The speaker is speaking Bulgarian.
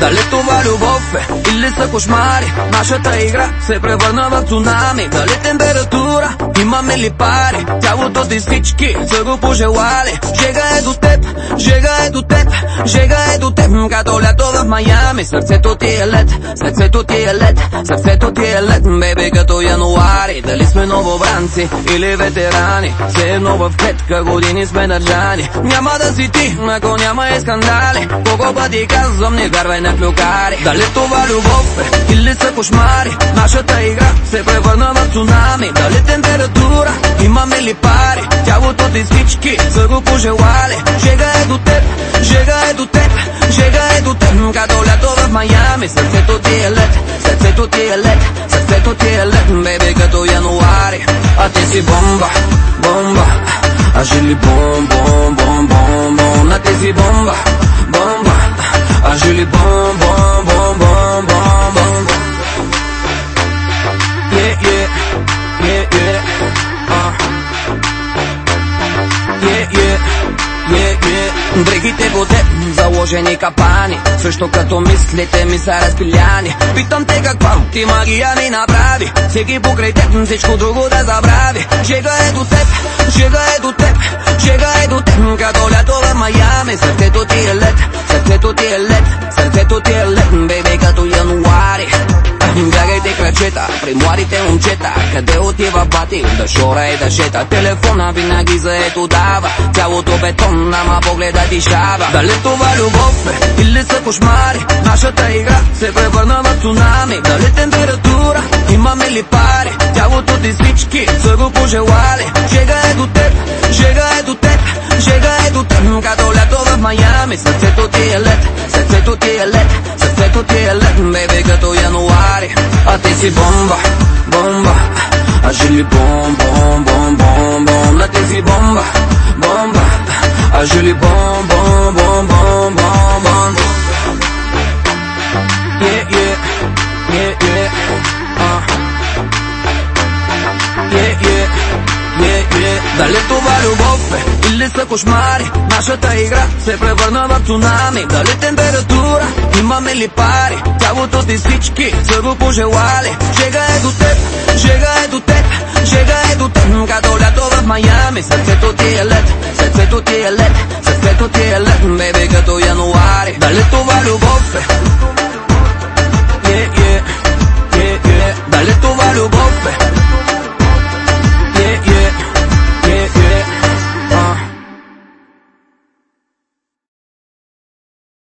Дали това любов е или са кошмари. Нашата игра се превърна в цунами. Дали температура, имаме ли пари? Тялото ти всички са го пожелали. Жега е до теб, жега е до теб Жега е до теб, като лято в Майами Сърцето ти е лед, сърцето ти е лед Сърцето ти е лед, бебе, като януари Дали сме новобранци или ветерани? Все едно в клетка години сме държани. Няма да си ти, ако няма и скандали. Колко пъти казвам, не вярвай на клюкари. Дали това любов е или са кошмари? Нашата игра се превърна в цунами. Дали температура, имаме ли пари? Тялото ти всички са го пожелали. Жега е до теб, жега е до теб Жега е до теб, като лято в Майами Сърцето ти е лед, сърцето ти е лед Сърцето ти е лед, бебе, като януари А ти си бомба, бомба. А жили бом, бом, бом, бом, бом А ти си бомба, бомба. А жили бом, бом, по теб, заложени капани. Също като мислите ми са разпиляни. Питам те каква ти магия ми направи. Всеки покрай теб, всичко друго да забрави. Жега е до теб, жега е до теб Жега е до теб, като лято в Майами Сърцето ти е лед, сърцето ти е лед Сърцето ти е лед, Крачета, при младите момчета Къде отива бати, да шора и да шета. Телефона винаги заето дава Цялото бетон, ама погледа ти шава Дали това любов е, или са кошмари Нашата игра се превърна в цунами. Дали температура, имаме ли пари Тялото ти всички са го пожелали. Жега е до теб, жега е до теб Жега е до теб, като лято в Майами Сърцето ти е лед, сърцето ти е лед Сърцето ти е лед, бебе, като януари. А ти си бомба, бомба. А жили бом, бом, бом, бом, бом. А ти си бомба, бомба. А жили бом, бом, бом, бом, бом, бом. Yeah, yeah, yeah, yeah. Uh. Yeah, това любов е или са кошмари? Нашата игра се превърна в цунами. Дали температура, имаме ли пари Тялото ти всички са го пожелали Жега е до теб, жега е до теб Жега е до теб, като лято в Майами Сърцето ти е лед, сърцето ти е лед Сърцето ти е лед, бебе, като